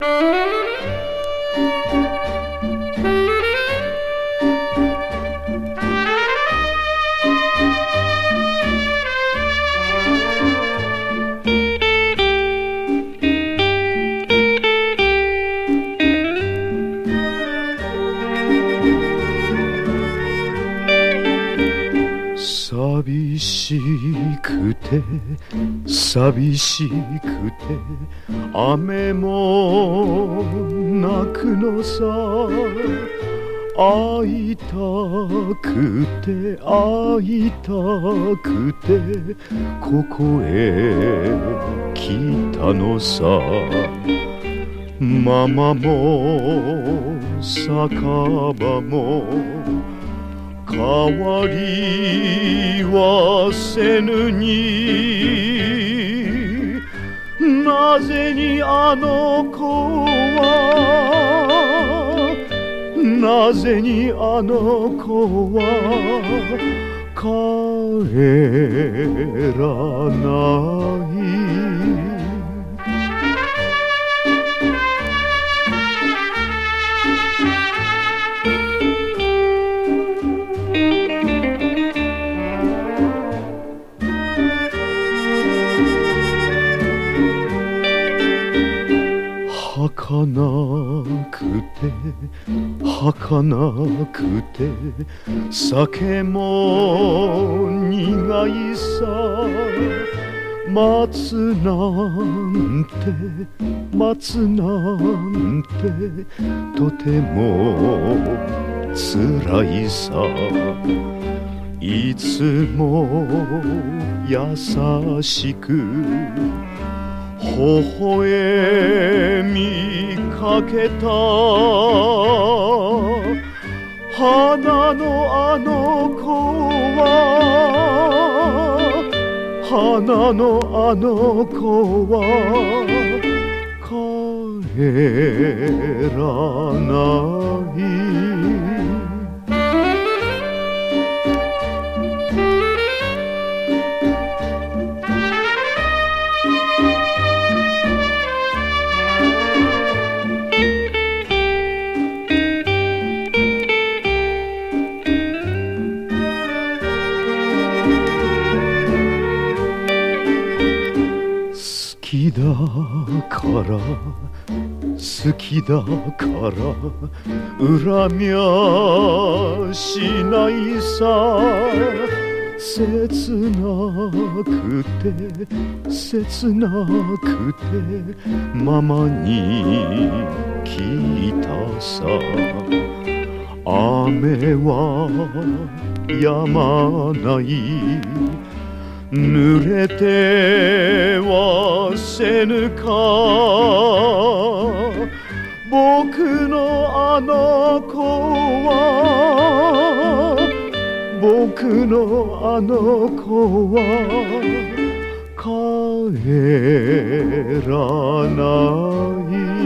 寂寂しくて雨も泣くのさ。会いたくて会いたくてここへ来たのさ。ママも酒場も変わりはせぬに。なぜにあの子はなぜにあの子は帰らない。儚くて酒も苦いさ待つなんて待つなんてとても辛いさ。いつも優しく微笑みかけた。花のあの子は花のあの子は帰らない。きだから好きだから恨みゃしないさ。切なくて切なくてママに聞いたさ。雨は止まない。濡れてはせぬか。僕のあの子は僕のあの子は帰らない。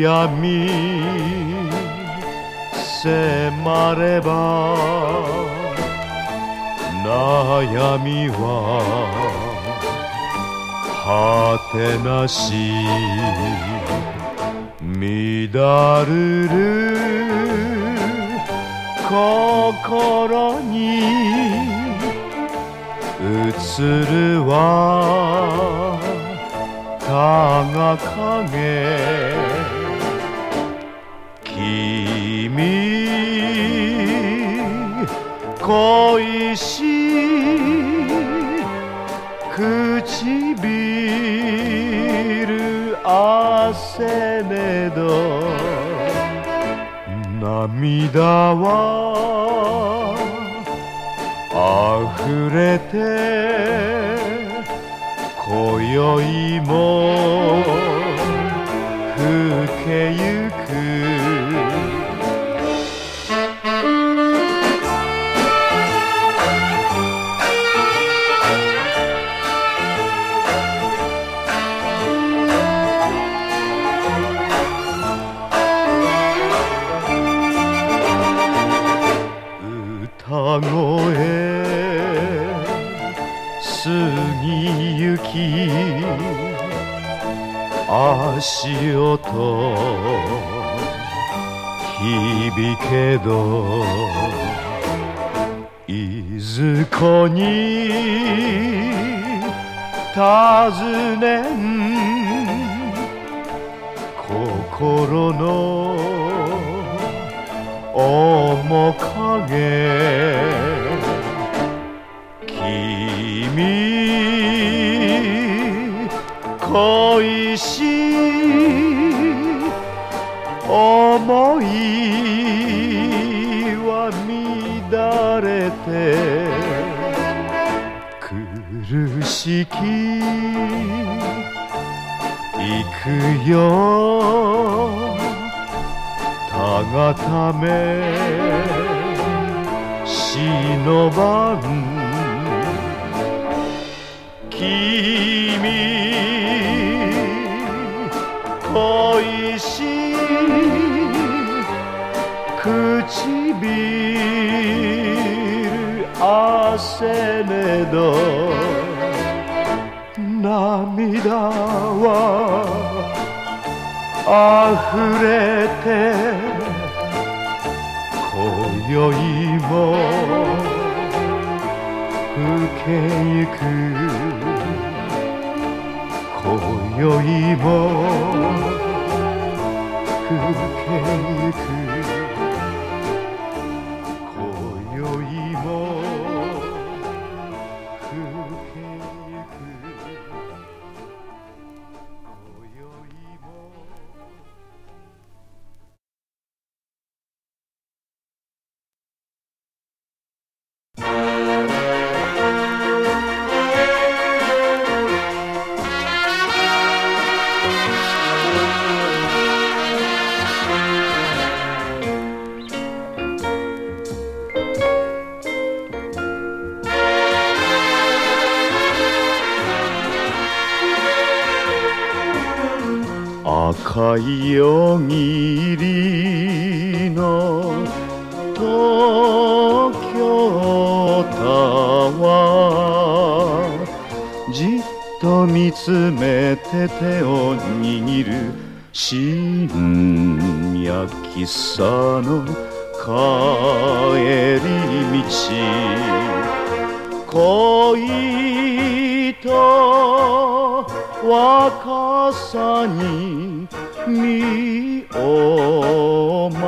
闇迫れば悩みは果てなし。乱るる心に映るはたが影。恋しい唇汗ねど涙は溢れて今宵も足音響けどいずこに尋ねん心の面影。しい思いは乱れて苦しき行くよたがため忍ばん。君汗ねど。涙は溢れて今宵も更けゆく。今宵も更けゆく。赤い夜霧の東京タワーじっと見つめて手を握る深夜喫茶の帰り道。恋と若さに身を任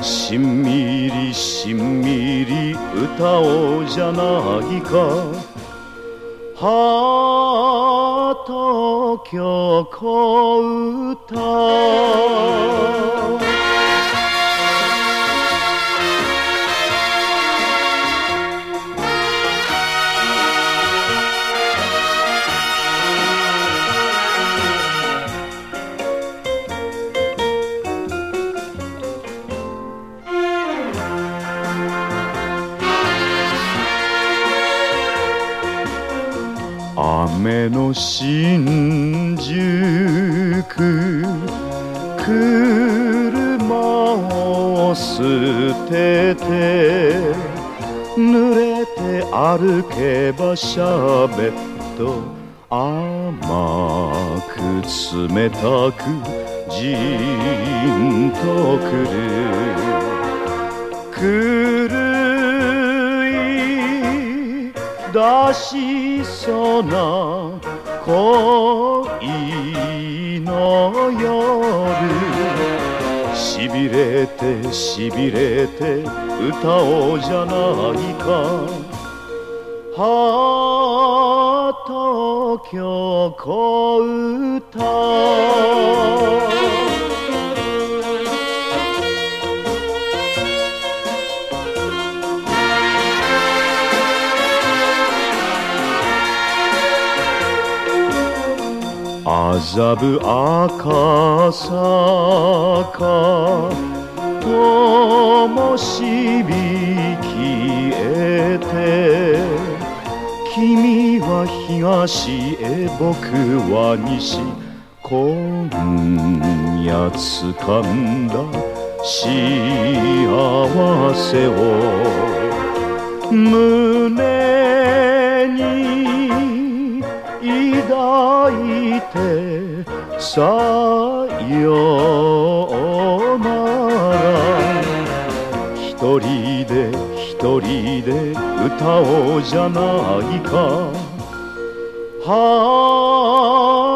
せしんみりしんみり歌おうじゃないか。ハート曲歌。雨の新宿。車を捨てて濡れて歩けばシャーベット。甘く冷たくじんとくる。狂い出しそうな恋の夜しびれてしびれて歌おうじゃないか。ハート曲歌。麻布赤坂ともしびきえて君は東へ僕は西今夜掴んだ幸せを胸に抱いてさよなら。一人で一人で歌おうじゃないか。ハ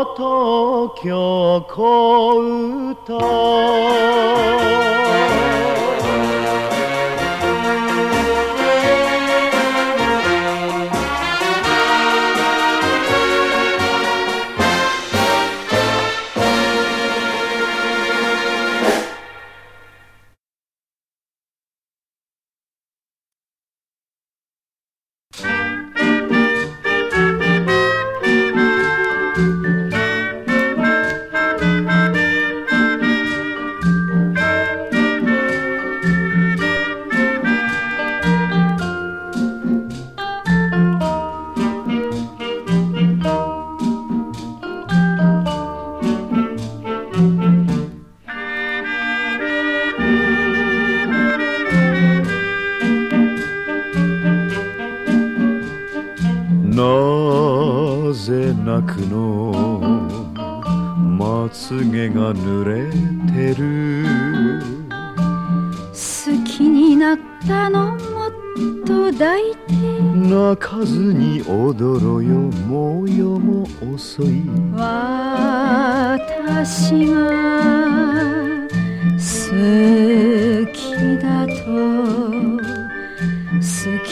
ート曲歌。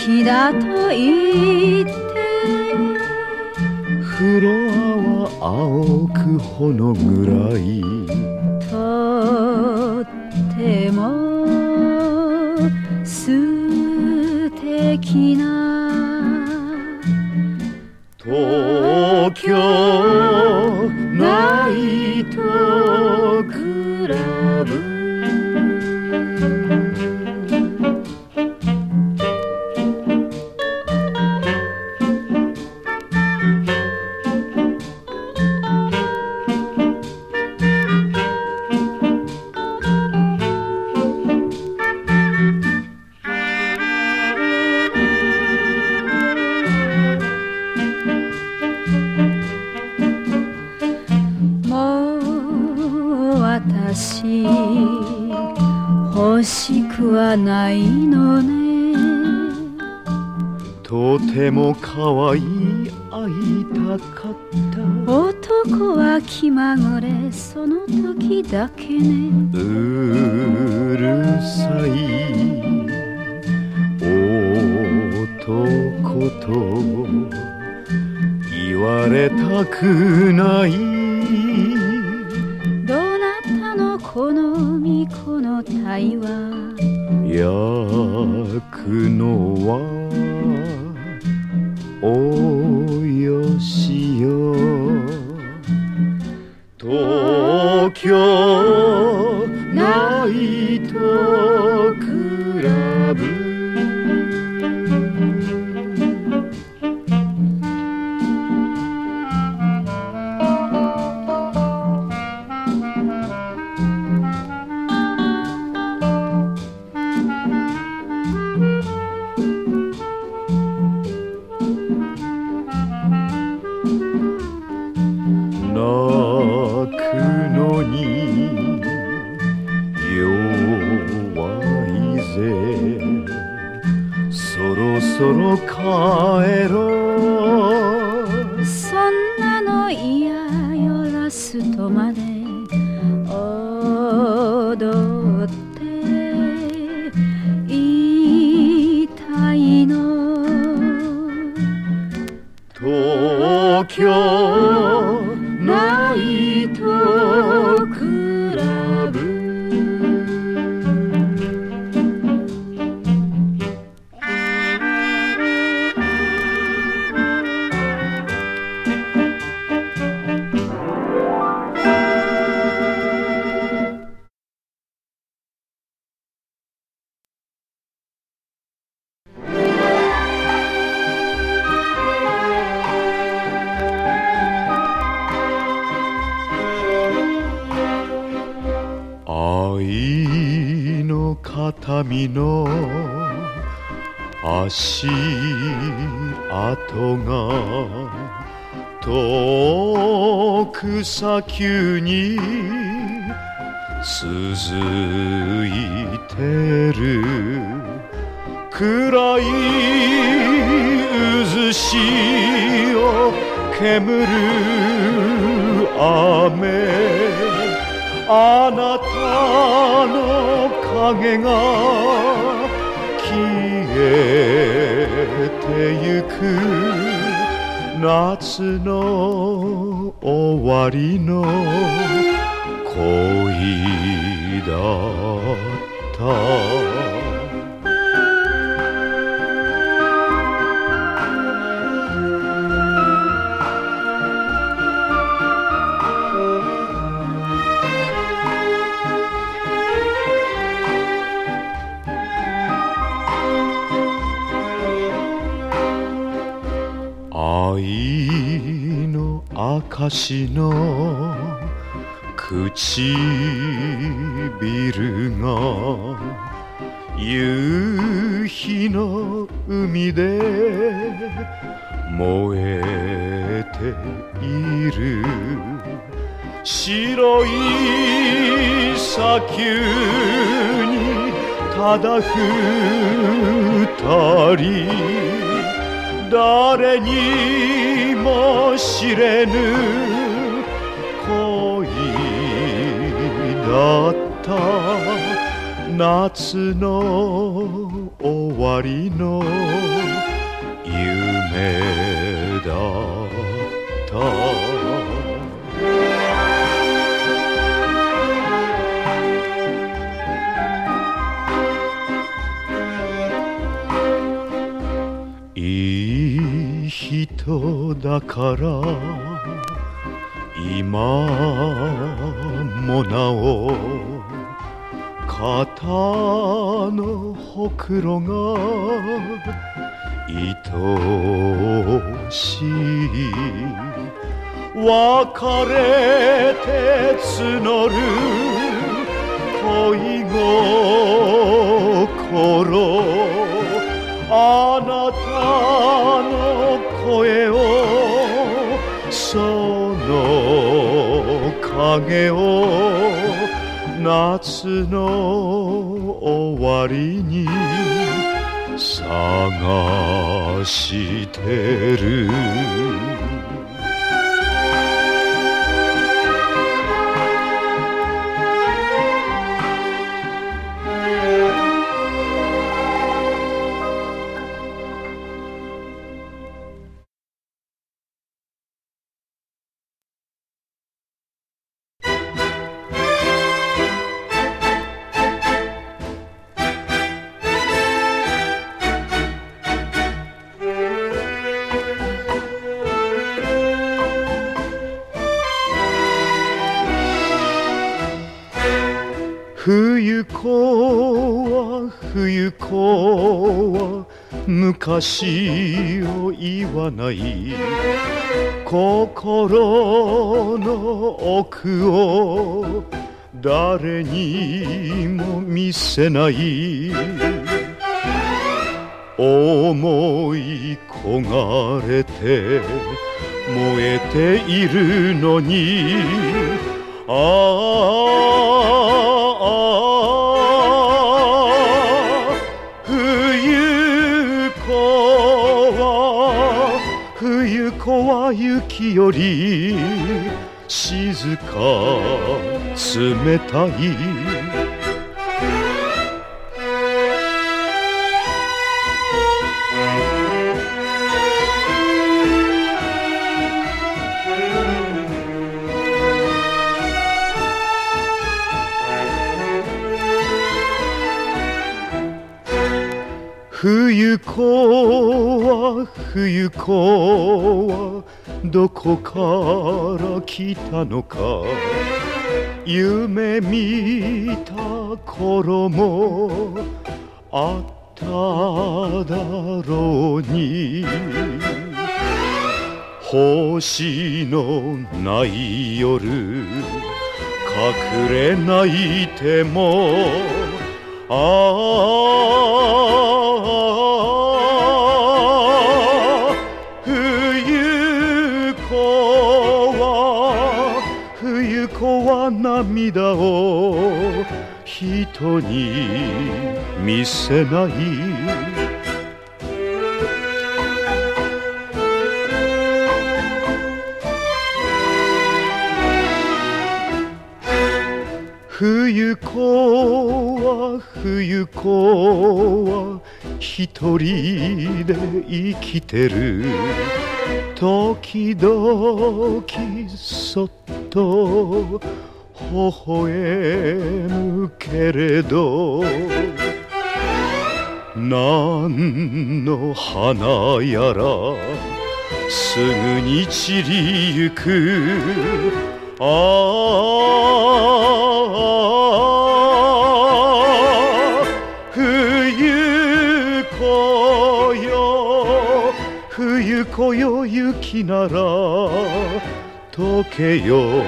きだと言って。フロアは青くほのぐらい。とってもたくない。どなたの好みこの対話？焼くのはおよしよ。東京。ナイトの足跡が遠く砂丘に続いてる。暗い渦潮を煙る雨。あなたの影が消えてゆく。夏の終わりの恋だった。証の唇が夕日の海で燃えている。白い砂丘にただ二人。誰にも知れぬ恋だった。夏の終わりの夢。だから今もなお肩のほくろが愛しい。別れて募る恋心。あなたの声をその影を夏の終わりに探してる。昔を言わない心の奥を誰にも見せない。思い焦がれて燃えているのに。ああ。雪より静か冷たい冬子は冬子はどこから来たのか。夢見た頃もあっただろうに。星のない夜隠れ泣いてもああ冬子は冬子は涙を人に見せない。冬子は冬子は一人で生きてる。時々そっと微笑むけれど何の花やらすぐに散りゆく。ああ冬子よ冬子よ雪なら溶けよ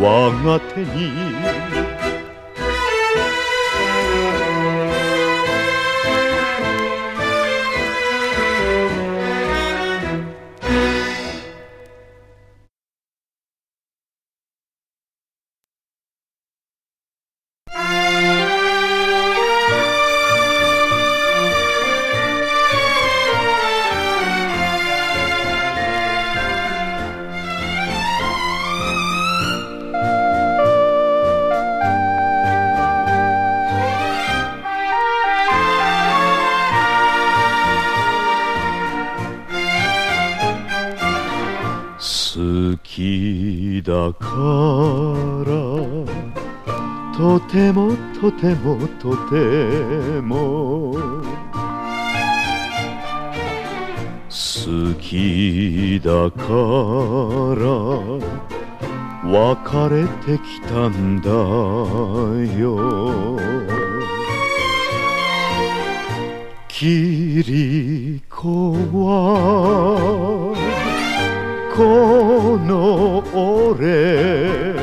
我が手にてもとても。好きだから別れてきたんだよ。キリコはこの俺。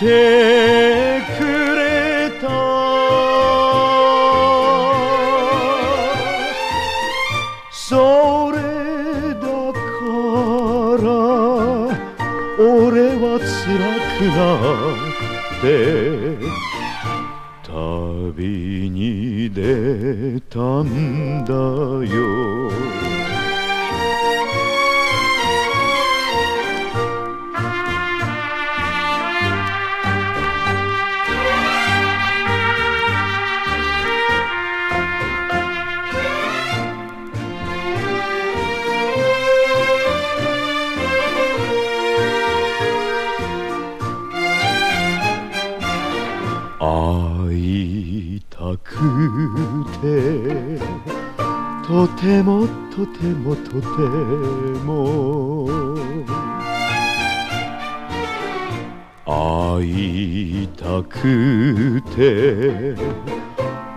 てくれた。それだから俺は辛くなって旅に出たんだよ。てもとてもとても。会いたくて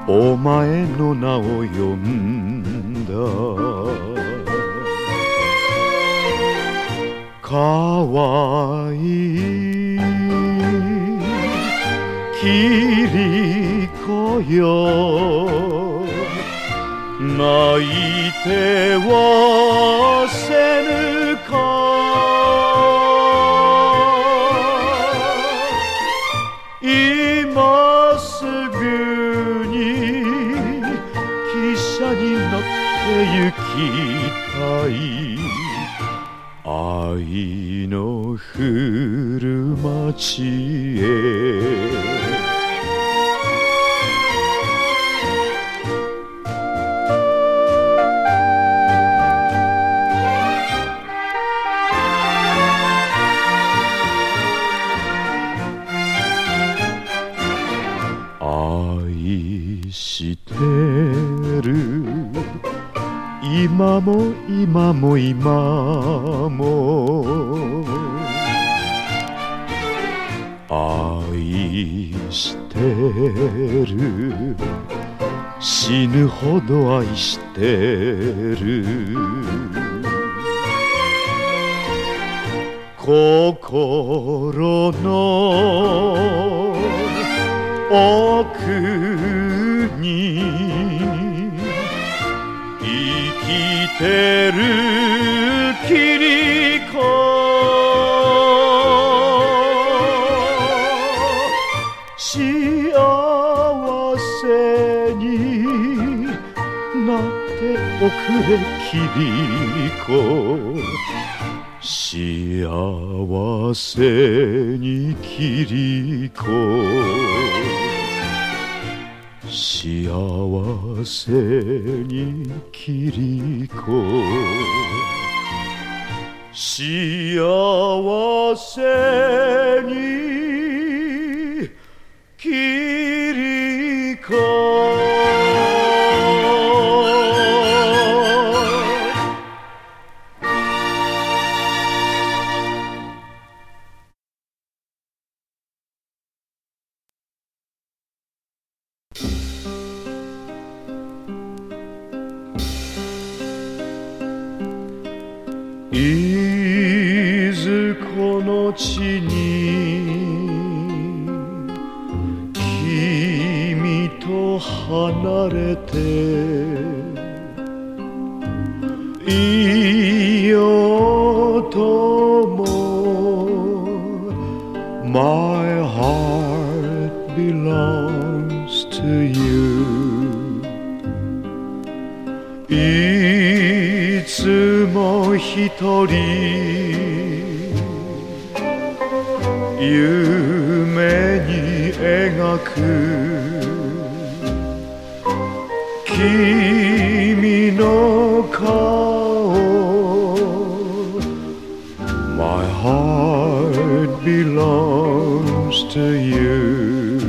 お前の名を呼んだ。かわいいキリコよ。泣いてはせぬか。今すぐに汽車に乗って行きたい。愛の降る今も今も愛してる。死ぬほど愛してる。心の奥れキリコ幸せにキリコ幸せにキリコ幸せにキリコ描く君の顔 My heart belongs to you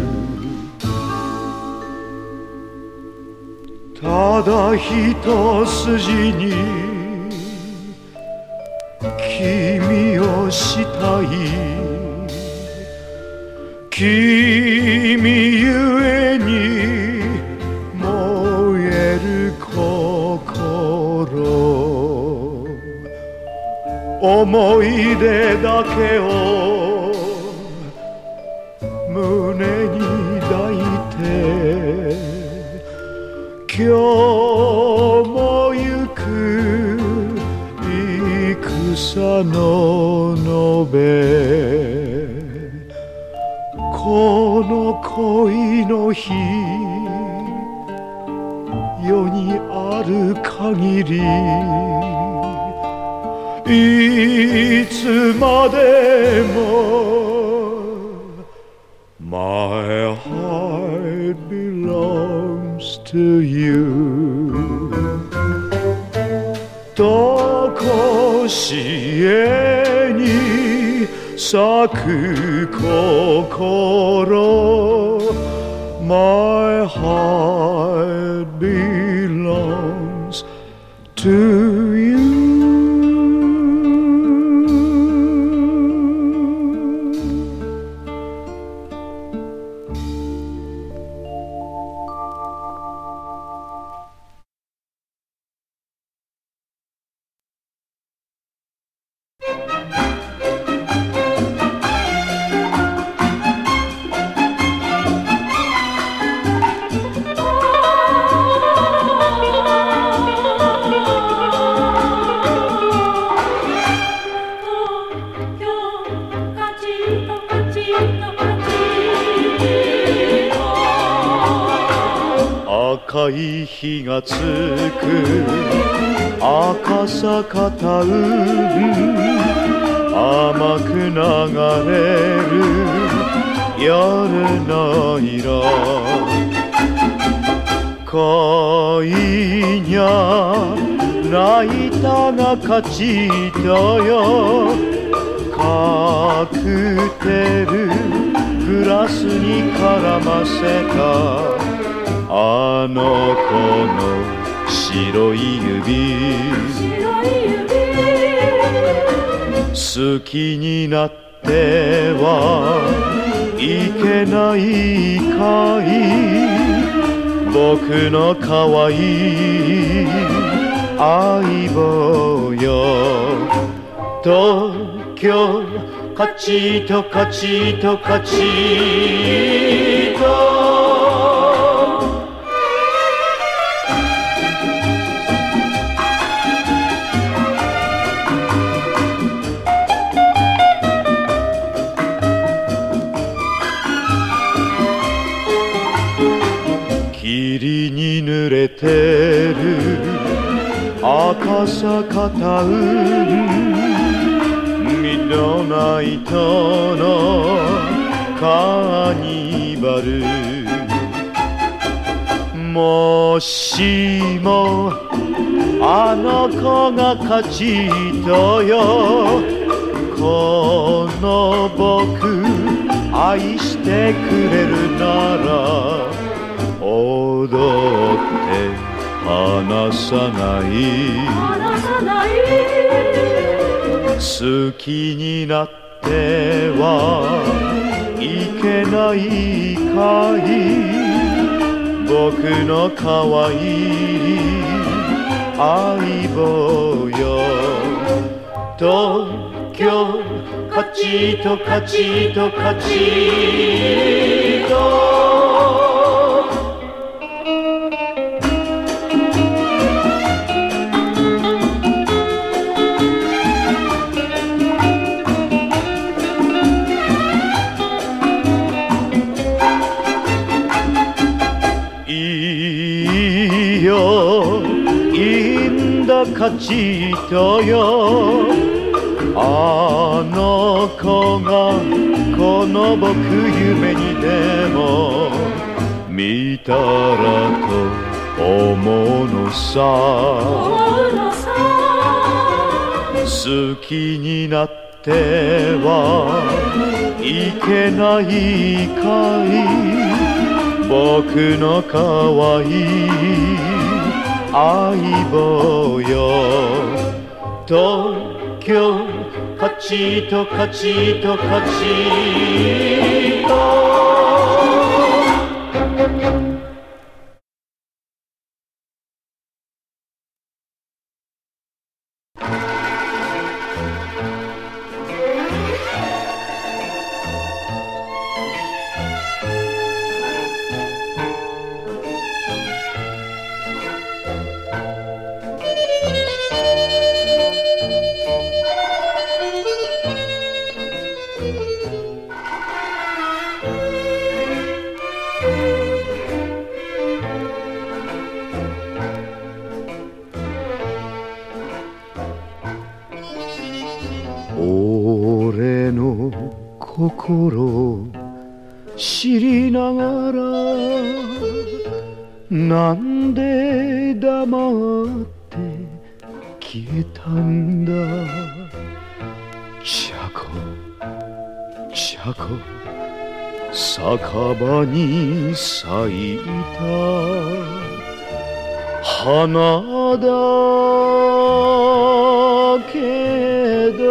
ただ一筋に君をしたい君ゆえに燃える心思い出だけを胸に抱いて今日も行く戦の延べの恋の日世にある限りいつまでも My heart belongs to you とこしえに 咲く心 My heart belongs to が勝ちとよ。カクテルグラスに絡ませた。あの子の白い指。好きになっては。いけないかい。僕の可愛い。相棒よ。東京カチとカチとカチと。霧に濡れてる赤坂タウンミドナイトのカーニバル。もしもあの子が勝ちとよ。この僕愛してくれるなら踊って。離さない。好きになってはいけないかい僕の可愛い相棒よ。東京勝ちと勝ちと勝ちと。勝ちとよ。あの子がこの僕夢にでも見たらと思うのさ。好きになってはいけないかい。僕の可愛い相棒よ。東京勝ちと勝ちと勝ちと。に咲いた花だけど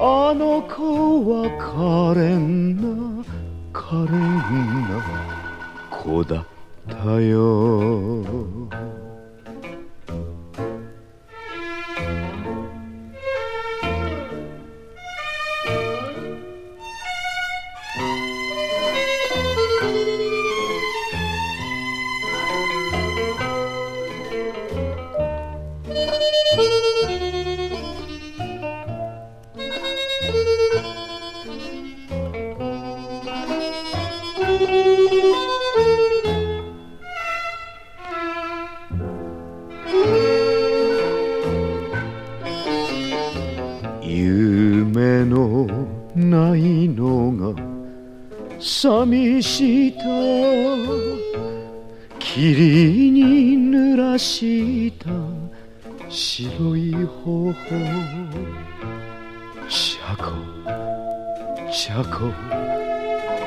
あの子は可憐な可憐な子だったよ。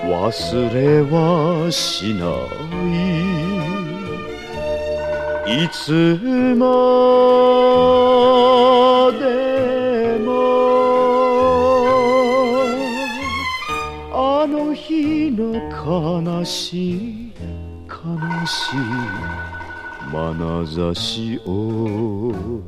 忘れはしない。いつまでも。あの日の悲しい悲しい眼差しを。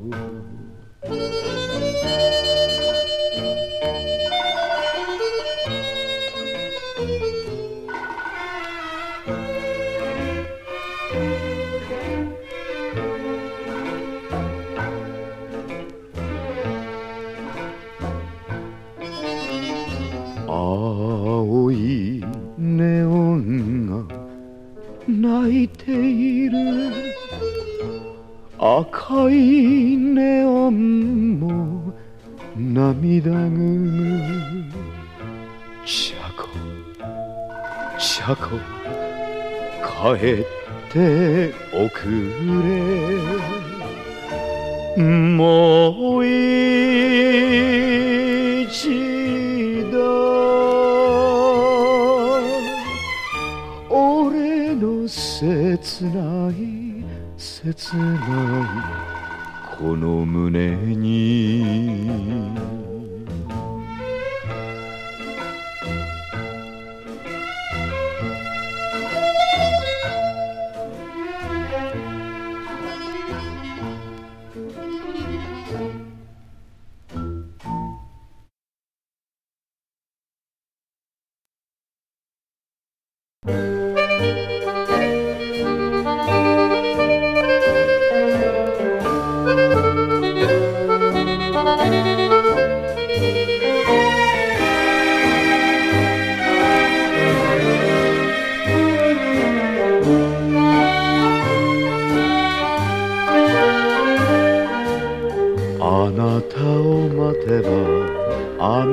なこの胸に。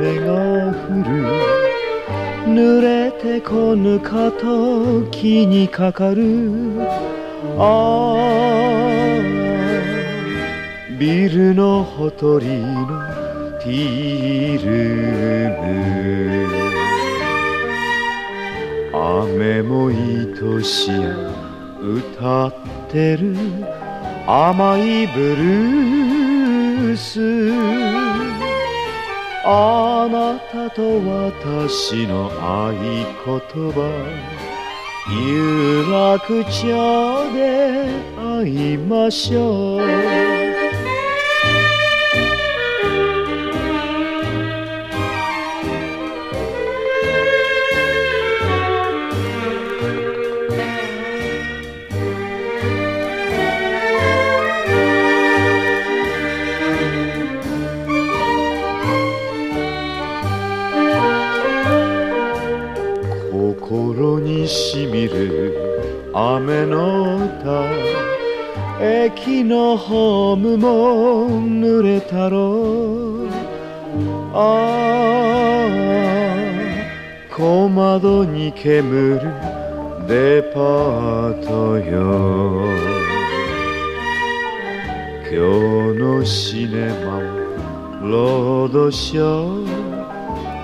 雨が降る。濡れてこぬかと気にかかる。ああビルのほとりのティールーム。雨も愛しや歌ってる。甘いブルース。あなたと私の合言葉。有楽町で会いましょう。駅のホームも濡れたろう。ああ小窓に煙るデパートよ。今日のシネマはロードショー。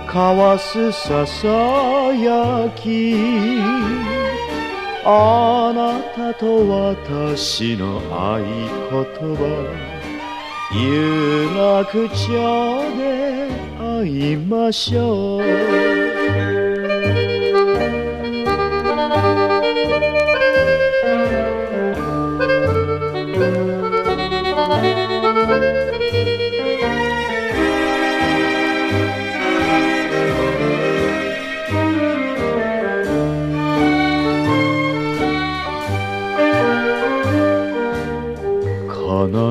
交わすささやき。あなたと私の合言葉。有楽町で会いましょう。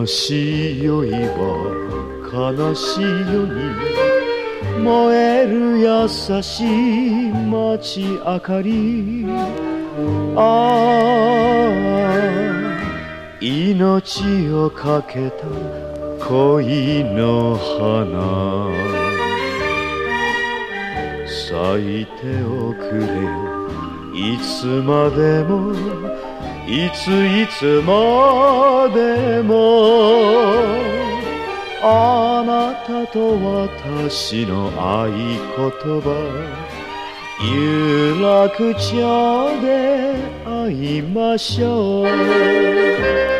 しい酔いは悲しいよに燃える優しい街明かり。ああ命をかけた恋の花。咲いておくれ。いつまでもいついつまでもあなたと私の合言葉有楽町で会いましょう。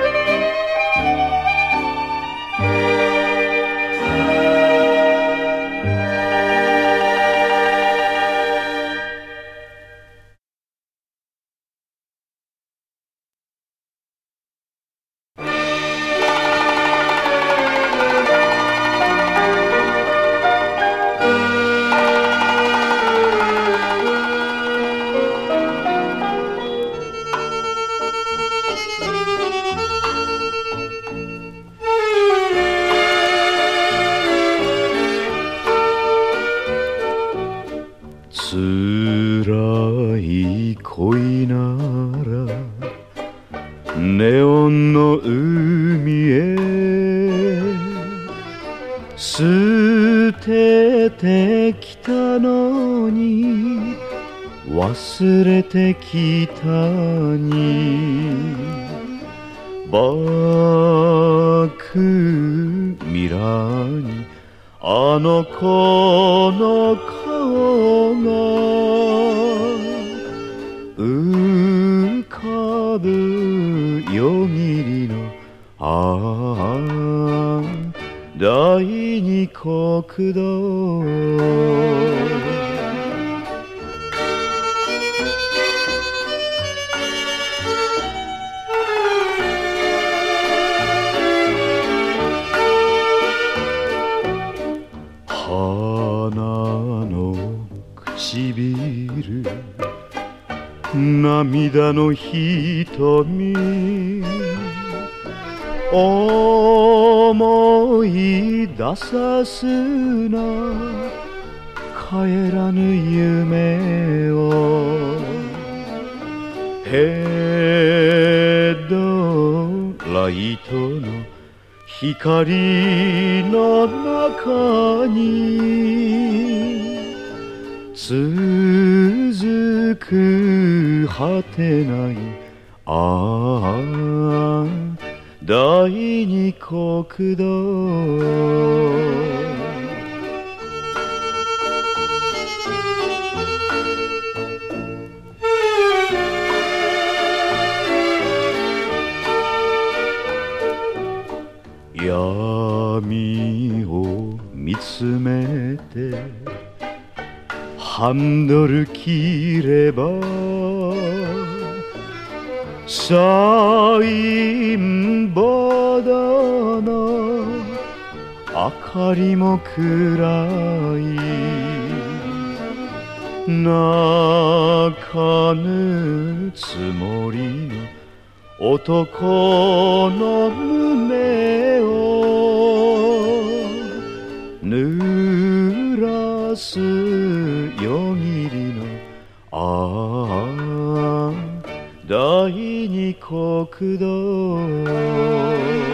海へ捨ててきたのに忘れてきたにバックミラーにあの子の顔が浮かぶよぎりのああ第二国道。唇。涙の瞳。思い出さすな。帰らぬ夢を。ヘッドライトの光の中に。続く果てないああ。第二国道。闇を見つめてハンドル切ればサインボードの明かりも暗い泣かぬつもりの男の胸を濡らす夜霧のああ第二国道。